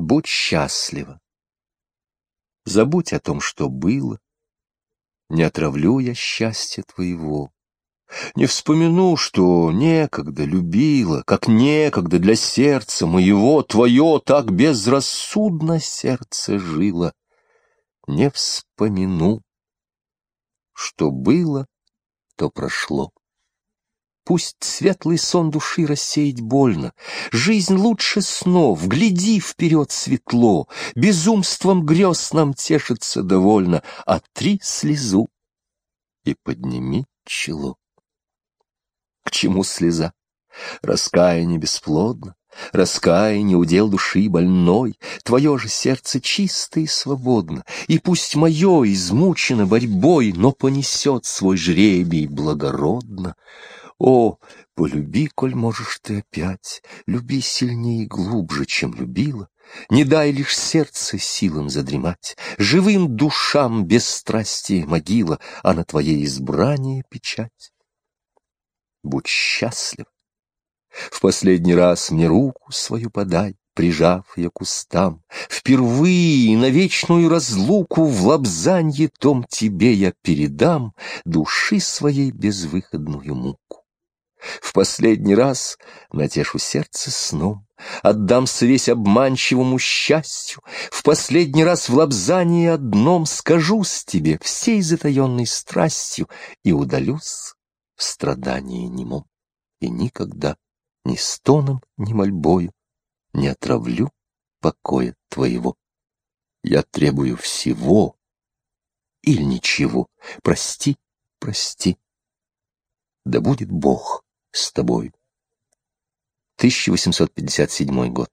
Будь счастлива. Забудь о том, что было. Не отравлю я счастья твоего. Не вспомину, что некогда любила, Как некогда для сердца моего Твое так безрассудно сердце жило. Не вспомину, что было, то прошло. Пусть светлый сон души рассеять больно, Жизнь лучше снов, гляди вперед светло, Безумством грез нам тешится довольно, Отри слезу и подними чело. К чему слеза? Раскаяние бесплодно, Раскаяние удел души больной, Твое же сердце чисто и свободно, И пусть мое измучено борьбой, Но понесет свой жребий благородно. О, полюби, коль можешь ты опять, Люби сильнее и глубже, чем любила, Не дай лишь сердце силам задремать, Живым душам без страсти могила, А на твое избрание печать будь счастлив. В последний раз мне руку свою подай, прижав ее к устам. Впервые на вечную разлуку в лапзанье том тебе я передам души своей безвыходную муку. В последний раз натешу сердце сном, Отдамся весь обманчивому счастью, В последний раз в лапзании одном Скажу с тебе всей затаенной страстью И удалюсь в страдании немом, и никогда ни стоном, ни мольбою не отравлю покоя твоего. Я требую всего или ничего. Прости, прости. Да будет Бог с тобой. 1857 год.